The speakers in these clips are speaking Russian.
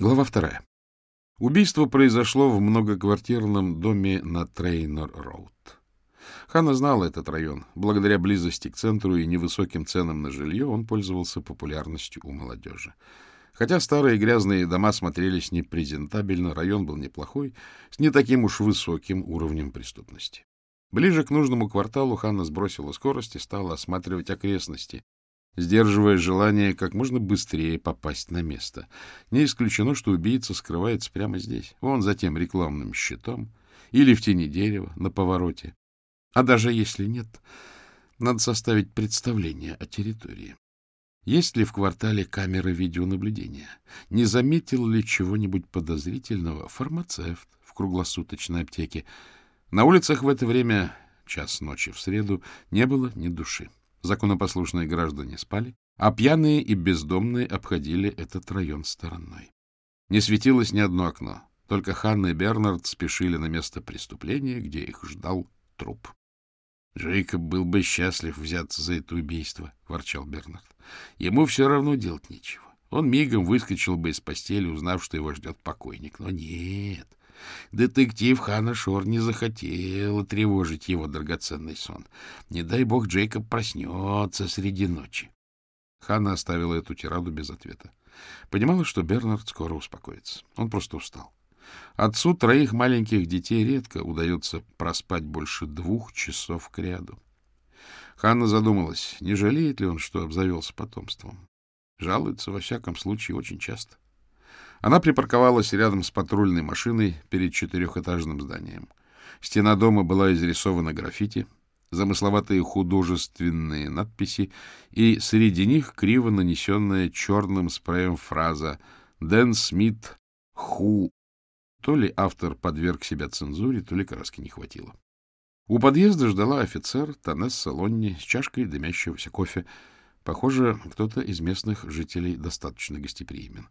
Глава вторая. Убийство произошло в многоквартирном доме на Трейнер-Роуд. Ханна знала этот район. Благодаря близости к центру и невысоким ценам на жилье он пользовался популярностью у молодежи. Хотя старые грязные дома смотрелись непрезентабельно, район был неплохой, с не таким уж высоким уровнем преступности. Ближе к нужному кварталу Ханна сбросила скорость и стала осматривать окрестности, сдерживая желание как можно быстрее попасть на место. Не исключено, что убийца скрывается прямо здесь, вон за тем рекламным щитом, или в тени дерева, на повороте. А даже если нет, надо составить представление о территории. Есть ли в квартале камеры видеонаблюдения? Не заметил ли чего-нибудь подозрительного фармацевт в круглосуточной аптеке? На улицах в это время, час ночи в среду, не было ни души. Законопослушные граждане спали, а пьяные и бездомные обходили этот район стороной. Не светилось ни одно окно, только Ханна и Бернард спешили на место преступления, где их ждал труп. — Джейкоб был бы счастлив взяться за это убийство, — ворчал Бернард. — Ему все равно делать нечего. Он мигом выскочил бы из постели, узнав, что его ждет покойник. Но нет, Детектив Хана Шор не захотела тревожить его драгоценный сон. Не дай бог Джейкоб проснется среди ночи. Ханна оставила эту тираду без ответа. Понимала, что Бернард скоро успокоится. Он просто устал. Отцу троих маленьких детей редко удается проспать больше двух часов к ряду. Ханна задумалась, не жалеет ли он, что обзавелся потомством. Жалуется, во всяком случае, очень часто. Она припарковалась рядом с патрульной машиной перед четырехэтажным зданием. Стена дома была изрисована граффити, замысловатые художественные надписи, и среди них криво нанесенная черным спреем фраза «Дэн Смит Ху». То ли автор подверг себя цензуре, то ли краски не хватило. У подъезда ждала офицер Танесса Лонни с чашкой дымящегося кофе. Похоже, кто-то из местных жителей достаточно гостеприимен.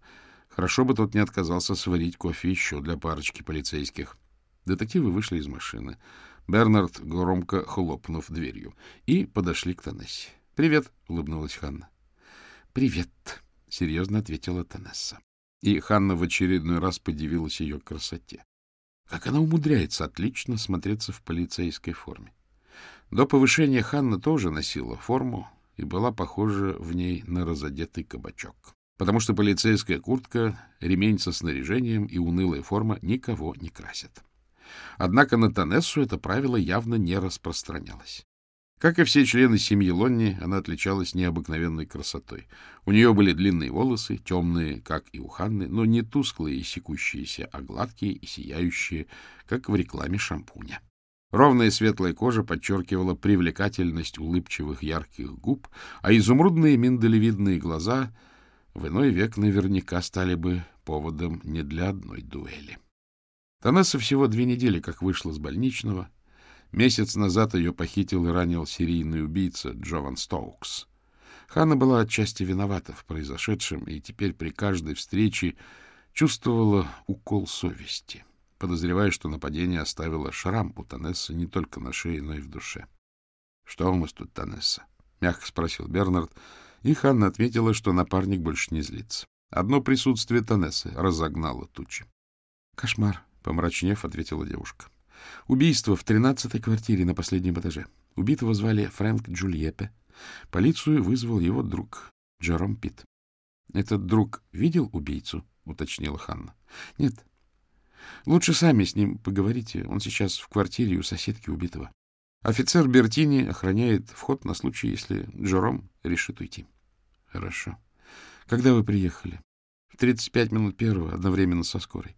Хорошо бы тот не отказался сварить кофе еще для парочки полицейских. Детективы вышли из машины. Бернард, громко хлопнув дверью, и подошли к Танессе. — Привет, — улыбнулась Ханна. — Привет, — серьезно ответила Танесса. И Ханна в очередной раз подивилась ее красоте. Как она умудряется отлично смотреться в полицейской форме. До повышения Ханна тоже носила форму и была похожа в ней на разодетый кабачок потому что полицейская куртка, ремень со снаряжением и унылая форма никого не красят. Однако на Танессу это правило явно не распространялось. Как и все члены семьи Лонни, она отличалась необыкновенной красотой. У нее были длинные волосы, темные, как и у Ханны, но не тусклые и секущиеся, а гладкие и сияющие, как в рекламе шампуня. Ровная светлая кожа подчеркивала привлекательность улыбчивых ярких губ, а изумрудные миндалевидные глаза в иной век наверняка стали бы поводом не для одной дуэли. Танесса всего две недели как вышла с больничного. Месяц назад ее похитил и ранил серийный убийца Джован Стоукс. Ханна была отчасти виновата в произошедшем и теперь при каждой встрече чувствовала укол совести, подозревая, что нападение оставило шрам у Танессы не только на шее, но и в душе. — Что у вас тут, Танесса? — мягко спросил Бернард, — и Ханна отметила, что напарник больше не злится. Одно присутствие Танессы разогнало тучи. — Кошмар, — помрачнев, ответила девушка. — Убийство в тринадцатой квартире на последнем этаже. Убитого звали Фрэнк Джульеппе. Полицию вызвал его друг Джером Питт. — Этот друг видел убийцу? — уточнила Ханна. — Нет. — Лучше сами с ним поговорите. Он сейчас в квартире у соседки убитого. Офицер Бертини охраняет вход на случай, если Джером решит уйти. — Хорошо. Когда вы приехали? — В 35 минут первого, одновременно со скорой.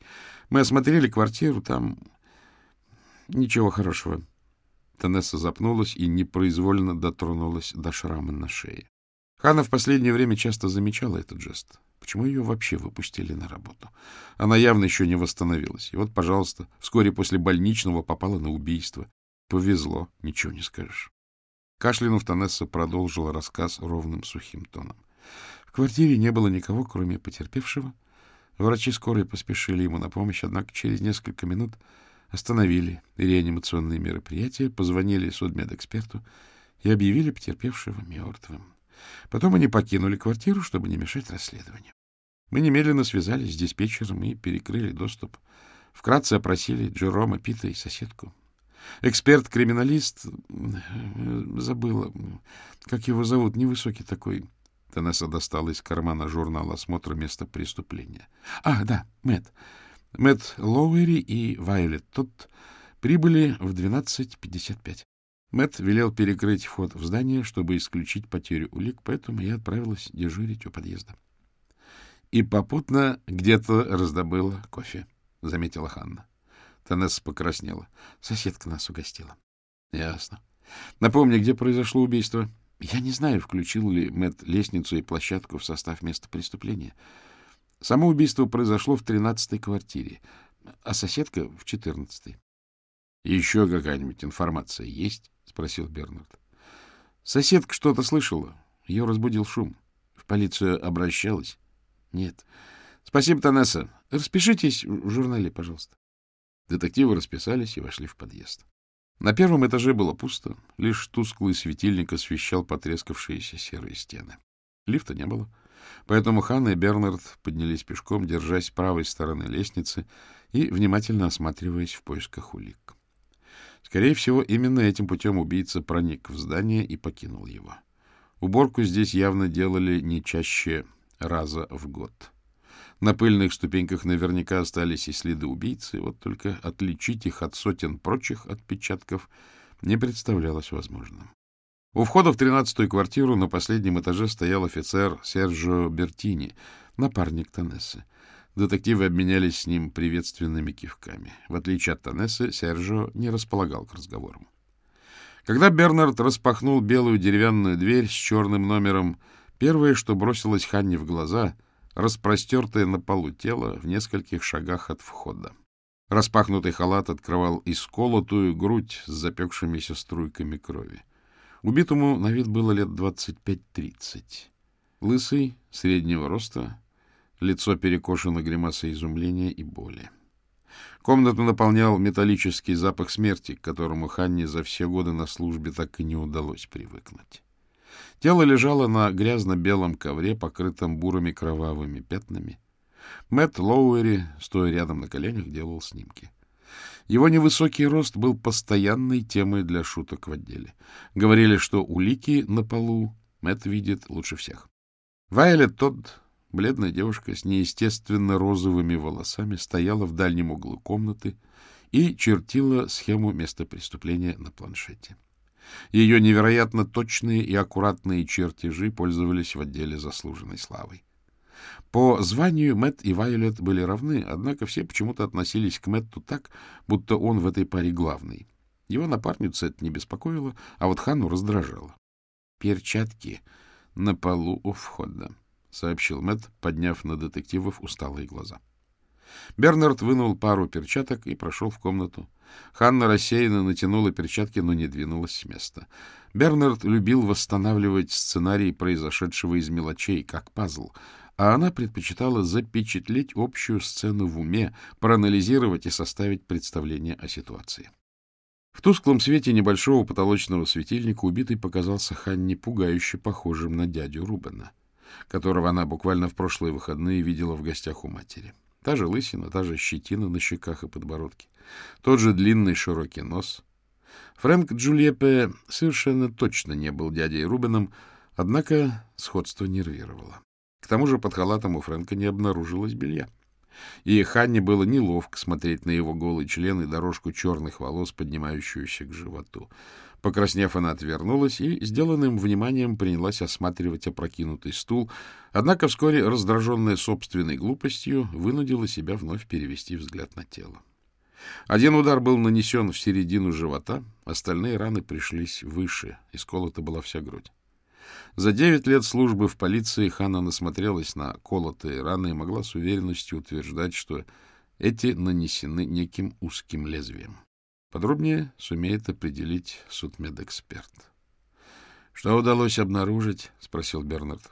Мы осмотрели квартиру, там ничего хорошего. Танесса запнулась и непроизвольно дотронулась до шрама на шее. Хана в последнее время часто замечала этот жест. Почему ее вообще выпустили на работу? Она явно еще не восстановилась. И вот, пожалуйста, вскоре после больничного попала на убийство. Повезло, ничего не скажешь. Кашлянув, Танесса продолжила рассказ ровным сухим тоном. В квартире не было никого, кроме потерпевшего. Врачи скорой поспешили ему на помощь, однако через несколько минут остановили реанимационные мероприятия, позвонили судмедэксперту и объявили потерпевшего мертвым. Потом они покинули квартиру, чтобы не мешать расследованию. Мы немедленно связались с диспетчером и перекрыли доступ. Вкратце опросили Джерома, Пита и соседку. Эксперт-криминалист... Забыла, как его зовут, невысокий такой. Танесса достала из кармана журнал осмотра места преступления. — А, да, Мэтт. Мэтт Лоуэри и Вайолет тут прибыли в 12.55. Мэтт велел перекрыть вход в здание, чтобы исключить потерю улик, поэтому я отправилась дежурить у подъезда. — И попутно где-то раздобыла кофе, — заметила Ханна. Танесса покраснела. Соседка нас угостила. — Ясно. Напомни, где произошло убийство? — Я не знаю, включил ли Мэтт лестницу и площадку в состав места преступления. Само убийство произошло в тринадцатой квартире, а соседка — в четырнадцатой. — Еще какая-нибудь информация есть? — спросил Бернард. — Соседка что-то слышала. Ее разбудил шум. В полицию обращалась? — Нет. — Спасибо, Танесса. Распишитесь в журнале, пожалуйста. Детективы расписались и вошли в подъезд. На первом этаже было пусто, лишь тусклый светильник освещал потрескавшиеся серые стены. Лифта не было, поэтому Ханна и Бернард поднялись пешком, держась правой стороны лестницы и внимательно осматриваясь в поисках улик. Скорее всего, именно этим путем убийца проник в здание и покинул его. Уборку здесь явно делали не чаще раза в год. На пыльных ступеньках наверняка остались и следы убийцы, вот только отличить их от сотен прочих отпечатков не представлялось возможным. У входа в тринадцатую квартиру на последнем этаже стоял офицер Серджо Бертини, напарник Танессы. Детективы обменялись с ним приветственными кивками. В отличие от Танессы, Серджо не располагал к разговорам. Когда Бернард распахнул белую деревянную дверь с черным номером, первое, что бросилось Ханне в глаза — распростертое на полу тело в нескольких шагах от входа. Распахнутый халат открывал исколотую грудь с запекшимися струйками крови. Убитому на вид было лет 25-30. Лысый, среднего роста, лицо перекошено гримасой изумления и боли. Комнату наполнял металлический запах смерти, к которому Ханне за все годы на службе так и не удалось привыкнуть. Тело лежало на грязно-белом ковре, покрытом бурыми кровавыми пятнами. Мэтт Лоуэри, стоя рядом на коленях, делал снимки. Его невысокий рост был постоянной темой для шуток в отделе. Говорили, что улики на полу Мэтт видит лучше всех. Вайлет Тодд, бледная девушка с неестественно розовыми волосами, стояла в дальнем углу комнаты и чертила схему места преступления на планшете. Ее невероятно точные и аккуратные чертежи пользовались в отделе заслуженной славой. По званию Мэтт и Вайолет были равны, однако все почему-то относились к Мэтту так, будто он в этой паре главный. Его напарницу это не беспокоило, а вот Хану раздражало. — Перчатки на полу у входа, — сообщил Мэтт, подняв на детективов усталые глаза. Бернард вынул пару перчаток и прошел в комнату. Ханна рассеянно натянула перчатки, но не двинулась с места. Бернард любил восстанавливать сценарий произошедшего из мелочей, как пазл, а она предпочитала запечатлеть общую сцену в уме, проанализировать и составить представление о ситуации. В тусклом свете небольшого потолочного светильника убитый показался Ханне пугающе похожим на дядю Рубена, которого она буквально в прошлые выходные видела в гостях у матери. Та же лысина, та же щетина на щеках и подбородке, тот же длинный широкий нос. Фрэнк Джульеппе совершенно точно не был дядей Рубеном, однако сходство нервировало. К тому же под халатом у Фрэнка не обнаружилось белья. И Ханне было неловко смотреть на его голый член и дорожку черных волос, поднимающуюся к животу. Покраснев, она отвернулась и, сделанным вниманием, принялась осматривать опрокинутый стул, однако вскоре, раздраженная собственной глупостью, вынудила себя вновь перевести взгляд на тело. Один удар был нанесен в середину живота, остальные раны пришлись выше, и сколота была вся грудь. За девять лет службы в полиции Ханна насмотрелась на колотые раны и могла с уверенностью утверждать, что эти нанесены неким узким лезвием. Подробнее сумеет определить судмедэксперт. — Что удалось обнаружить? — спросил Бернард.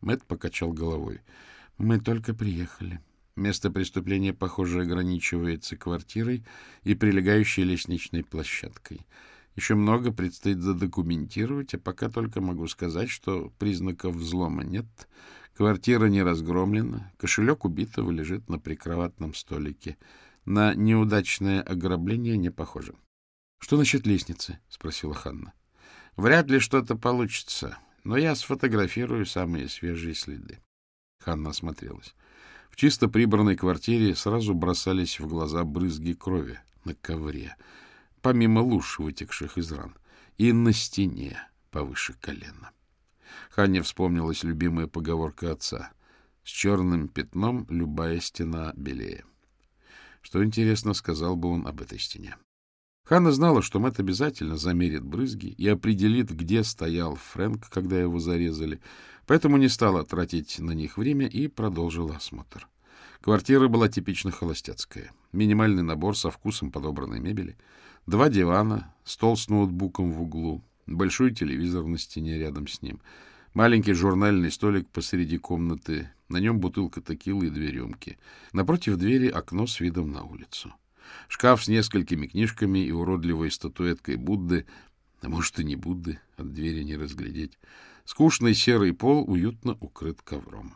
Мэтт покачал головой. — Мы только приехали. Место преступления, похоже, ограничивается квартирой и прилегающей лестничной площадкой. Еще много предстоит задокументировать, а пока только могу сказать, что признаков взлома нет. Квартира не разгромлена, кошелек убитого лежит на прикроватном столике. На неудачное ограбление не похоже. — Что насчет лестницы? — спросила Ханна. — Вряд ли что-то получится, но я сфотографирую самые свежие следы. Ханна осмотрелась. В чисто прибранной квартире сразу бросались в глаза брызги крови на ковре, помимо луж, вытекших из ран, и на стене повыше колена. Ханне вспомнилась любимая поговорка отца. С черным пятном любая стена белее. Что интересно, сказал бы он об этой стене. Ханна знала, что Мэтт обязательно замерит брызги и определит, где стоял Фрэнк, когда его зарезали, поэтому не стала тратить на них время и продолжила осмотр. Квартира была типично холостяцкая. Минимальный набор со вкусом подобранной мебели, два дивана, стол с ноутбуком в углу, большой телевизор на стене рядом с ним — Маленький журнальный столик посреди комнаты, на нем бутылка текилы и две рюмки. Напротив двери окно с видом на улицу. Шкаф с несколькими книжками и уродливой статуэткой Будды, а может и не Будды, от двери не разглядеть. Скучный серый пол уютно укрыт ковром.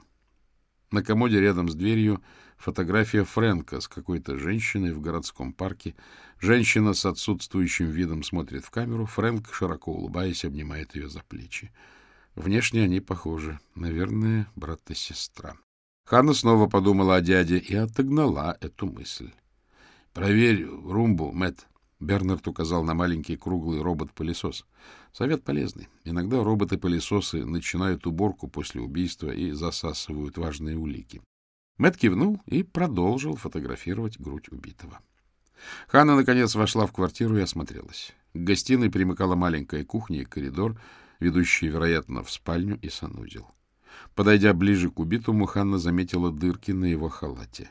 На комоде рядом с дверью фотография Фрэнка с какой-то женщиной в городском парке. Женщина с отсутствующим видом смотрит в камеру. Фрэнк, широко улыбаясь, обнимает ее за плечи. Внешне они похожи. Наверное, брат и сестра. Ханна снова подумала о дяде и отогнала эту мысль. — Проверь румбу, Мэтт. Бернард указал на маленький круглый робот-пылесос. Совет полезный. Иногда роботы-пылесосы начинают уборку после убийства и засасывают важные улики. Мэтт кивнул и продолжил фотографировать грудь убитого. Ханна, наконец, вошла в квартиру и осмотрелась. К гостиной примыкала маленькая кухня и коридор, ведущий, вероятно, в спальню и санузел. Подойдя ближе к убитому, Ханна заметила дырки на его халате.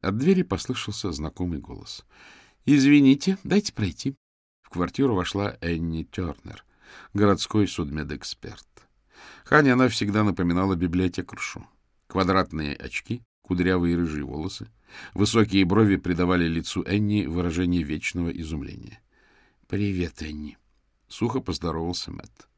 От двери послышался знакомый голос. — Извините, дайте пройти. В квартиру вошла Энни Тернер, городской судмедэксперт. Хане она всегда напоминала библиотекаршу. Квадратные очки, кудрявые рыжие волосы, высокие брови придавали лицу Энни выражение вечного изумления. — Привет, Энни. Сухо поздоровался Мэтт.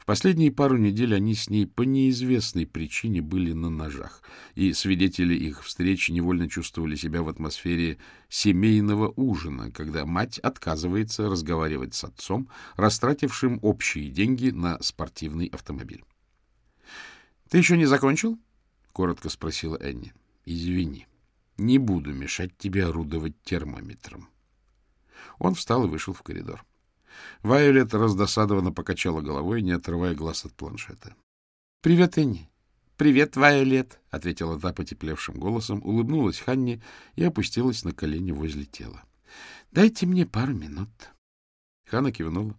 В последние пару недель они с ней по неизвестной причине были на ножах, и свидетели их встречи невольно чувствовали себя в атмосфере семейного ужина, когда мать отказывается разговаривать с отцом, растратившим общие деньги на спортивный автомобиль. — Ты еще не закончил? — коротко спросила Энни. — Извини, не буду мешать тебе орудовать термометром. Он встал и вышел в коридор. Вайолет раздосадованно покачала головой, не отрывая глаз от планшета. — Привет, Энни. — Привет, Вайолет, — ответила та потеплевшим голосом, улыбнулась Ханне и опустилась на колени возле тела. — Дайте мне пару минут. Ханна кивнула.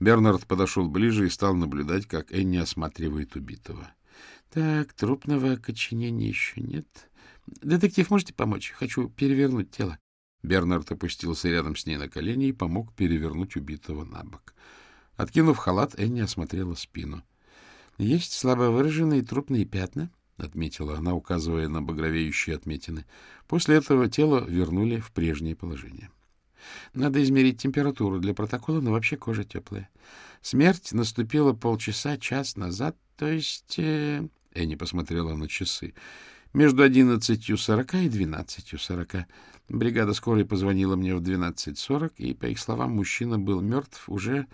Бернард подошел ближе и стал наблюдать, как Энни осматривает убитого. — Так, трупного окоченения еще нет. Детектив, можете помочь? Хочу перевернуть тело. Бернард опустился рядом с ней на колени и помог перевернуть убитого на бок. Откинув халат, Энни осмотрела спину. — Есть слабо выраженные трупные пятна, — отметила она, указывая на багровеющие отметины. После этого тело вернули в прежнее положение. — Надо измерить температуру для протокола, но вообще кожа теплая. Смерть наступила полчаса, час назад, то есть... Э... Энни посмотрела на часы. Между одиннадцатью сорока и двенадцатью сорока. Бригада скорой позвонила мне в 12.40, и, по их словам, мужчина был мертв уже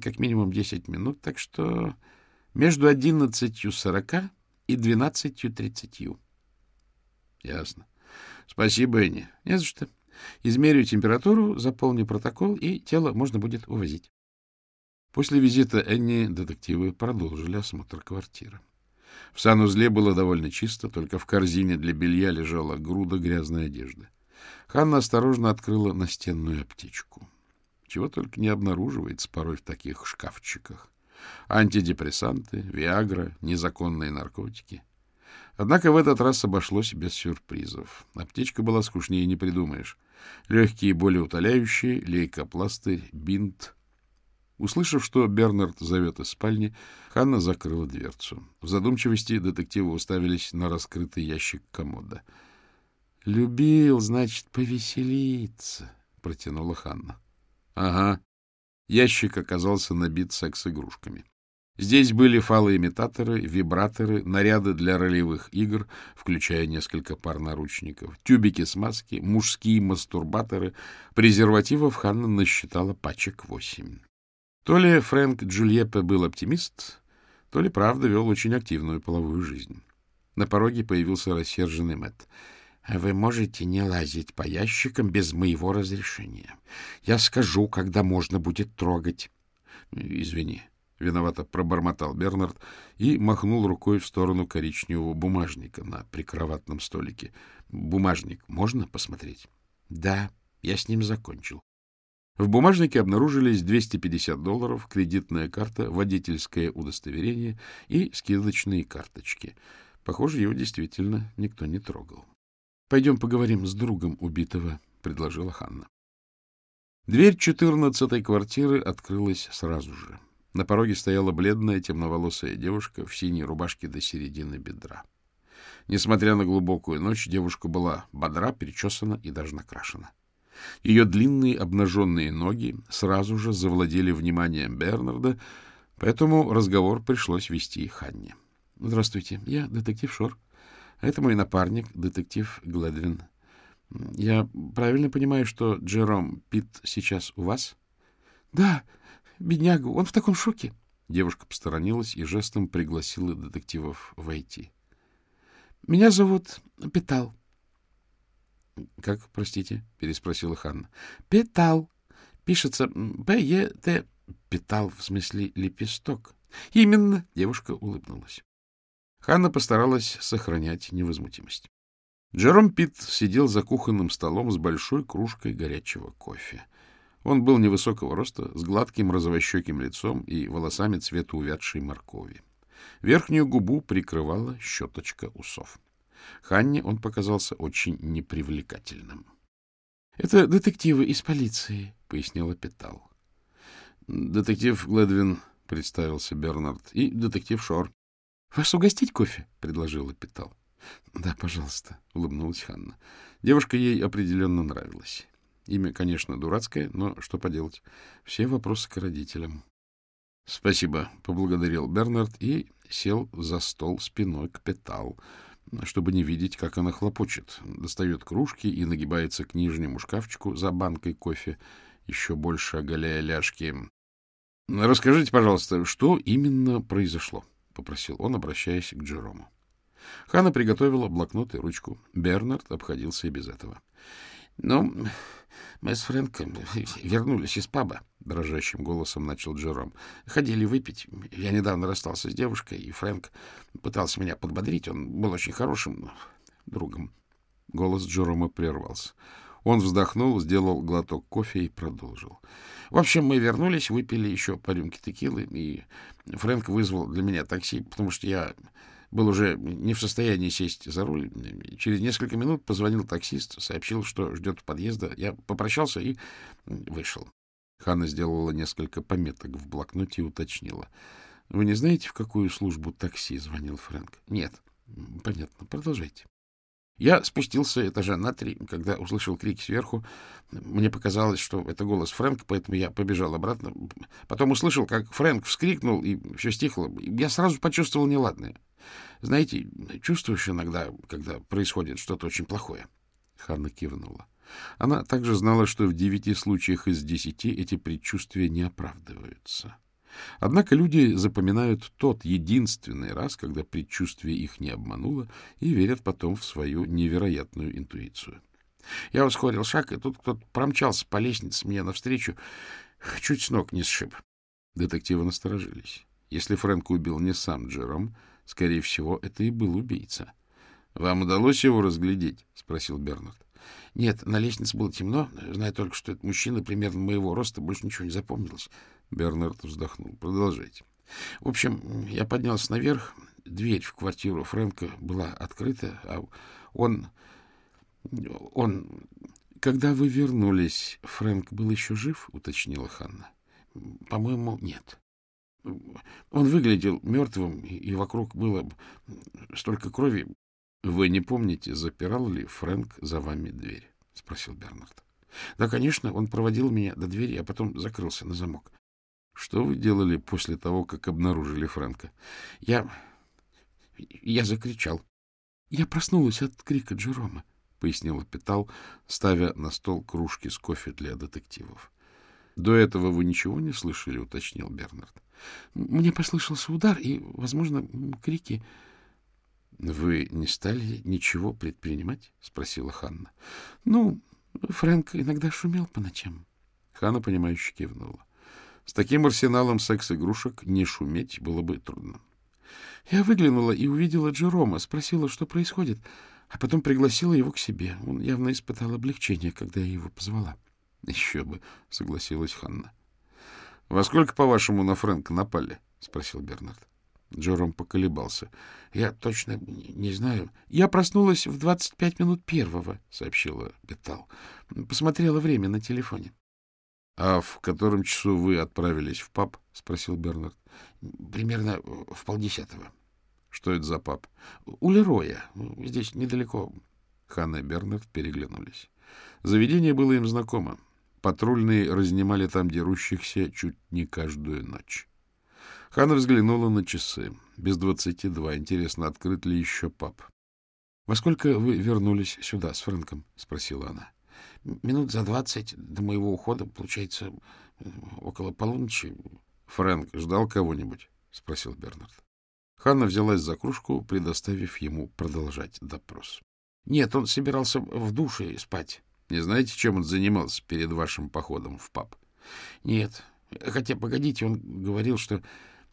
как минимум 10 минут, так что между 11.40 и 12.30. Ясно. Спасибо, Энни. Не за что. Измерю температуру, заполню протокол, и тело можно будет увозить. После визита Энни детективы продолжили осмотр квартиры. В санузле было довольно чисто, только в корзине для белья лежала груда грязной одежды. Ханна осторожно открыла настенную аптечку. Чего только не обнаруживается порой в таких шкафчиках. Антидепрессанты, виагра, незаконные наркотики. Однако в этот раз обошлось без сюрпризов. Аптечка была скучнее не придумаешь. Легкие болеутоляющие, лейкопластырь, бинт. Услышав, что Бернард зовет из спальни, Ханна закрыла дверцу. В задумчивости детективы уставились на раскрытый ящик комода — Любил, значит, повеселиться, протянула Ханна. Ага. Ящик оказался набит секс-игрушками. Здесь были фалоимитаторы, вибраторы, наряды для ролевых игр, включая несколько пар наручников, тюбики смазки, мужские мастурбаторы. Презервативов Ханна насчитала пачек восемь. То ли Фрэнк Джульеппе был оптимист, то ли правда вел очень активную половую жизнь. На пороге появился рассерженный Мэтт. — Вы можете не лазить по ящикам без моего разрешения. Я скажу, когда можно будет трогать. — Извини, — виновато пробормотал Бернард и махнул рукой в сторону коричневого бумажника на прикроватном столике. — Бумажник можно посмотреть? — Да, я с ним закончил. В бумажнике обнаружились 250 долларов, кредитная карта, водительское удостоверение и скидочные карточки. Похоже, его действительно никто не трогал. — Пойдем поговорим с другом убитого, — предложила Ханна. Дверь четырнадцатой квартиры открылась сразу же. На пороге стояла бледная темноволосая девушка в синей рубашке до середины бедра. Несмотря на глубокую ночь, девушка была бодра, перечесана и даже накрашена. Ее длинные обнаженные ноги сразу же завладели вниманием Бернарда, поэтому разговор пришлось вести Ханне. — Здравствуйте, я детектив Шор. А это мой напарник, детектив Гледвин. Я правильно понимаю, что Джером Питт сейчас у вас? — Да, Бедняга, он в таком шоке. Девушка посторонилась и жестом пригласила детективов войти. — Меня зовут Петал. — Как, простите? — переспросила Ханна. — Петал. Пишется П-Е-Т. Петал, в смысле лепесток. — Именно. Девушка улыбнулась. Ханна постаралась сохранять невозмутимость. Джером Питт сидел за кухонным столом с большой кружкой горячего кофе. Он был невысокого роста, с гладким розовощеким лицом и волосами цвета увядшей моркови. Верхнюю губу прикрывала щеточка усов. Ханне он показался очень непривлекательным. — Это детективы из полиции, — пояснила Петал. — Детектив Гледвин, — представился Бернард, — и детектив Шор. — Вас угостить кофе? — предложила Петал. — Да, пожалуйста, — улыбнулась Ханна. Девушка ей определенно нравилась. Имя, конечно, дурацкое, но что поделать. Все вопросы к родителям. — Спасибо, — поблагодарил Бернард и сел за стол спиной к Петал, чтобы не видеть, как она хлопочет. Достает кружки и нагибается к нижнему шкафчику за банкой кофе, еще больше оголяя ляжки. — Расскажите, пожалуйста, что именно произошло? — попросил он, обращаясь к Джерому. Хана приготовила блокнот и ручку. Бернард обходился и без этого. — Ну, мы с Фрэнком вернулись из паба, — дрожащим голосом начал Джером. Ходили выпить. Я недавно расстался с девушкой, и Фрэнк пытался меня подбодрить. Он был очень хорошим другом. Голос Джерома прервался. Он вздохнул, сделал глоток кофе и продолжил. В общем, мы вернулись, выпили еще по рюмке текилы, и Фрэнк вызвал для меня такси, потому что я был уже не в состоянии сесть за руль. Через несколько минут позвонил таксист, сообщил, что ждет подъезда. Я попрощался и вышел. Ханна сделала несколько пометок в блокноте и уточнила. — Вы не знаете, в какую службу такси звонил Фрэнк? — Нет. — Понятно. Продолжайте. Я спустился этажа на три, когда услышал крик сверху. Мне показалось, что это голос Фрэнка, поэтому я побежал обратно. Потом услышал, как Фрэнк вскрикнул, и все стихло. Я сразу почувствовал неладное. Знаете, чувствуешь иногда, когда происходит что-то очень плохое? Ханна кивнула. Она также знала, что в девяти случаях из десяти эти предчувствия не оправдываются. Однако люди запоминают тот единственный раз, когда предчувствие их не обмануло, и верят потом в свою невероятную интуицию. Я ускорил шаг, и тут кто-то промчался по лестнице мне навстречу, чуть с ног не сшиб. Детективы насторожились. Если Фрэнк убил не сам Джером, Скорее всего, это и был убийца. — Вам удалось его разглядеть? — спросил Бернард. — Нет, на лестнице было темно. Знаю только, что это мужчина примерно моего роста. Больше ничего не запомнилось. Бернард вздохнул. — Продолжайте. В общем, я поднялся наверх. Дверь в квартиру Фрэнка была открыта, а он... он... Когда вы вернулись, Фрэнк был еще жив? — уточнила Ханна. — По-моему, нет. Он выглядел мертвым, и вокруг было столько крови. — Вы не помните, запирал ли Фрэнк за вами дверь? — спросил Бернард. — Да, конечно, он проводил меня до двери, а потом закрылся на замок. Что вы делали после того, как обнаружили Фрэнка? Я... я закричал. Я проснулась от крика Джерома, — пояснила Питал, ставя на стол кружки с кофе для детективов. — До этого вы ничего не слышали? — уточнил Бернард. — Мне послышался удар и, возможно, крики. — Вы не стали ничего предпринимать? — спросила Ханна. — Ну, Фрэнк иногда шумел по ночам. Ханна, понимающе кивнула. С таким арсеналом секс-игрушек не шуметь было бы трудно. Я выглянула и увидела Джерома, спросила, что происходит, а потом пригласила его к себе. Он явно испытал облегчение, когда я его позвала. — Еще бы, — согласилась Ханна. — Во сколько, по-вашему, на Фрэнка напали? — спросил Бернард. Джером поколебался. — Я точно не знаю. Я проснулась в двадцать пять минут первого, — сообщила Бетал. Посмотрела время на телефоне. — А в котором часу вы отправились в паб? — спросил Бернард. — Примерно в полдесятого. — Что это за паб? — У Лероя. Здесь недалеко. Ханна и Бернард переглянулись. Заведение было им знакомо. Патрульные разнимали там дерущихся чуть не каждую ночь. Ханна взглянула на часы. Без двадцати два. Интересно, открыт ли еще паб? — Во сколько вы вернулись сюда с Фрэнком? — спросила она. Минут за двадцать до моего ухода, получается, около полуночи. — Фрэнк ждал кого-нибудь? — спросил Бернард. Ханна взялась за кружку, предоставив ему продолжать допрос. — Нет, он собирался в душе спать. — Не знаете, чем он занимался перед вашим походом в паб? — Нет. Хотя, погодите, он говорил, что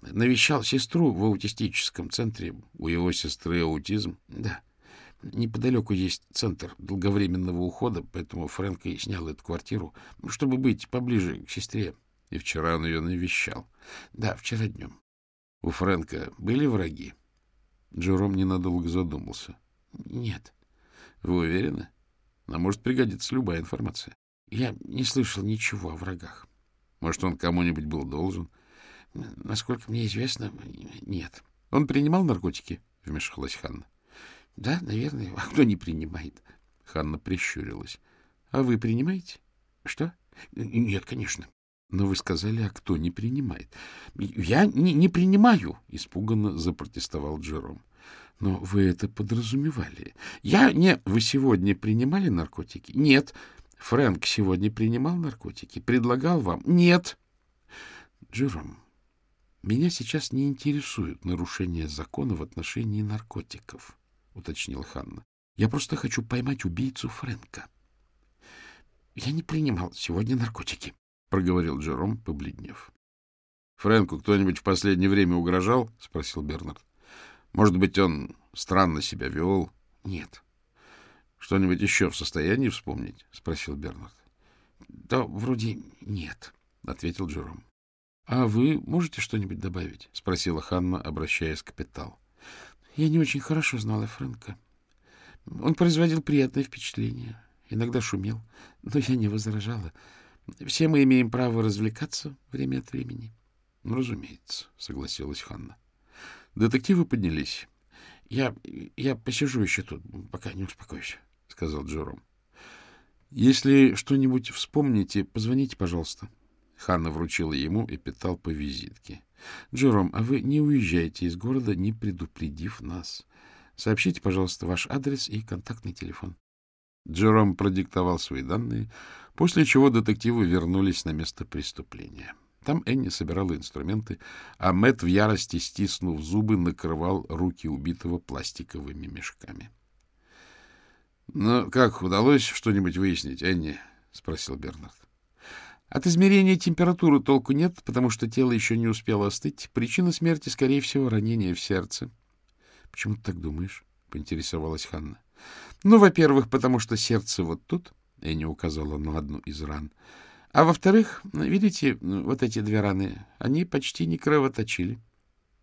навещал сестру в аутистическом центре. — У его сестры аутизм? — Да. — Неподалеку есть центр долговременного ухода, поэтому Фрэнк и снял эту квартиру, чтобы быть поближе к сестре. И вчера он ее навещал. Да, вчера днем. У Фрэнка были враги? Джером ненадолго задумался. Нет. Вы уверены? Нам может пригодиться любая информация. Я не слышал ничего о врагах. Может, он кому-нибудь был должен? Насколько мне известно, нет. Он принимал наркотики? Вмешалась Ханна. — Да, наверное. А кто не принимает? Ханна прищурилась. — А вы принимаете? — Что? — Нет, конечно. — Но вы сказали, а кто не принимает? — Я не, не принимаю, — испуганно запротестовал Джером. — Но вы это подразумевали. — Я не... Вы сегодня принимали наркотики? — Нет. Фрэнк сегодня принимал наркотики? Предлагал вам? — Нет. — Джером, меня сейчас не интересуют нарушения закона в отношении наркотиков. —— уточнила Ханна. — Я просто хочу поймать убийцу Фрэнка. — Я не принимал сегодня наркотики, — проговорил Джером, побледнев. — Фрэнку кто-нибудь в последнее время угрожал? — спросил Бернард. — Может быть, он странно себя вел? — Нет. — Что-нибудь еще в состоянии вспомнить? — спросил Бернард. — Да, вроде нет, — ответил Джером. — А вы можете что-нибудь добавить? — спросила Ханна, обращаясь к Петал. Я не очень хорошо знала Фрэнка. Он производил приятное впечатление, иногда шумел, но я не возражала. Все мы имеем право развлекаться время от времени. — Ну, разумеется, — согласилась Ханна. Детективы поднялись. — Я я посижу еще тут, пока не успокоюсь, — сказал Джером. — Если что-нибудь вспомните, позвоните, пожалуйста. Ханна вручила ему и питал по визитке. — Джером, а вы не уезжаете из города, не предупредив нас. Сообщите, пожалуйста, ваш адрес и контактный телефон. Джером продиктовал свои данные, после чего детективы вернулись на место преступления. Там Энни собирала инструменты, а Мэт в ярости, стиснув зубы, накрывал руки убитого пластиковыми мешками. — Ну, как, удалось что-нибудь выяснить, Энни? — спросил Бернард. От измерения температуры толку нет, потому что тело еще не успело остыть. Причина смерти, скорее всего, ранение в сердце. — Почему ты так думаешь? — поинтересовалась Ханна. — Ну, во-первых, потому что сердце вот тут, — Энни указала на одну из ран. — А во-вторых, видите, вот эти две раны, они почти не кровоточили.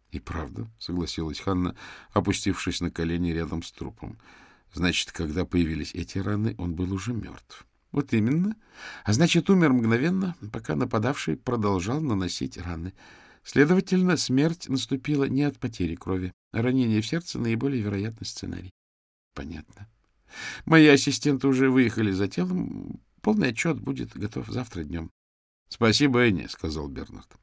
— И правда, — согласилась Ханна, опустившись на колени рядом с трупом. — Значит, когда появились эти раны, он был уже мертв. Вот именно. А значит, умер мгновенно, пока нападавший продолжал наносить раны. Следовательно, смерть наступила не от потери крови. Ранение в сердце — наиболее вероятный сценарий. Понятно. Мои ассистенты уже выехали за телом. Полный отчет будет готов завтра днем. — Спасибо, Энни, — сказал Бернард.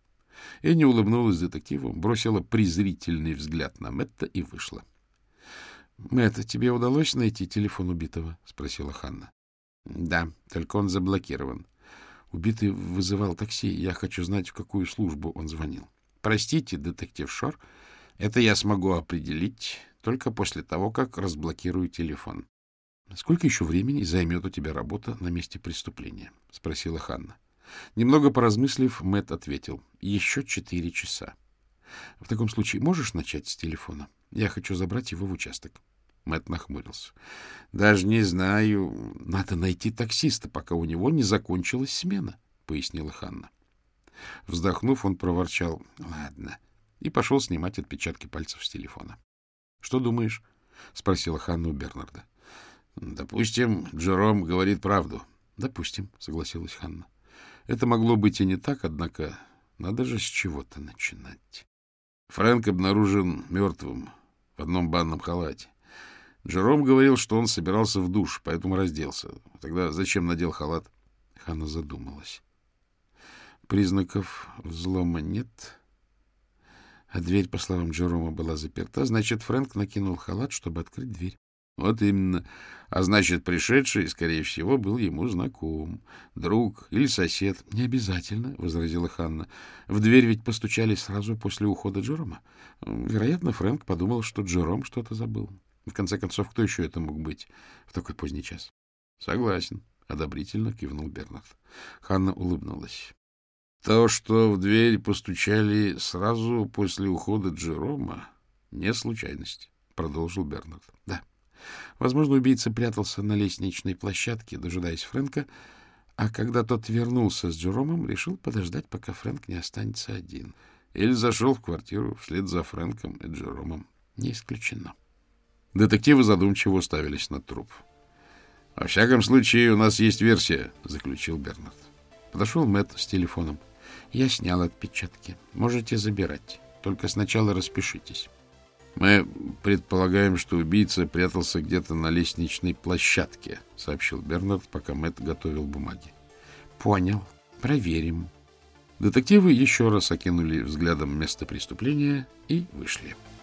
Энни улыбнулась детективу, бросила презрительный взгляд на Мэтта и вышла. — Мэтт, тебе удалось найти телефон убитого? — спросила Ханна. — Да, только он заблокирован. Убитый вызывал такси. Я хочу знать, в какую службу он звонил. — Простите, детектив Шор, это я смогу определить только после того, как разблокирую телефон. — Сколько еще времени займет у тебя работа на месте преступления? — спросила Ханна. Немного поразмыслив, Мэт ответил. — Еще четыре часа. — В таком случае можешь начать с телефона? Я хочу забрать его в участок. Мэт нахмурился. — Даже не знаю. Надо найти таксиста, пока у него не закончилась смена, — пояснила Ханна. Вздохнув, он проворчал. — Ладно. И пошел снимать отпечатки пальцев с телефона. — Что думаешь? — спросила Ханна у Бернарда. — Допустим, Джером говорит правду. — Допустим, — согласилась Ханна. Это могло быть и не так, однако надо же с чего-то начинать. Фрэнк обнаружен мертвым в одном банном халате. Джером говорил, что он собирался в душ, поэтому разделся. Тогда зачем надел халат? Ханна задумалась. Признаков взлома нет, а дверь, по словам Джерома, была заперта. Значит, Фрэнк накинул халат, чтобы открыть дверь. Вот именно. А значит, пришедший, скорее всего, был ему знаком. Друг или сосед. — Не обязательно, — возразила Ханна. — В дверь ведь постучали сразу после ухода Джерома. Вероятно, Фрэнк подумал, что Джером что-то забыл. В конце концов, кто еще это мог быть в такой поздний час? — Согласен, — одобрительно кивнул Бернард. Ханна улыбнулась. — То, что в дверь постучали сразу после ухода Джерома, не случайность, — продолжил Бернард. — Да. — Возможно, убийца прятался на лестничной площадке, дожидаясь Фрэнка, а когда тот вернулся с Джеромом, решил подождать, пока Фрэнк не останется один. Или зашел в квартиру вслед за Фрэнком и Джеромом. Не исключено. Детективы задумчиво уставились на труп. — Во всяком случае, у нас есть версия, — заключил Бернард. Подошел Мэтт с телефоном. — Я снял отпечатки. Можете забирать. Только сначала распишитесь. Мы предполагаем, что убийца прятался где-то на лестничной площадке, сообщил Бернард, пока Мэтт готовил бумаги. Понял. Проверим. Детективы еще раз окинули взглядом место преступления и вышли. —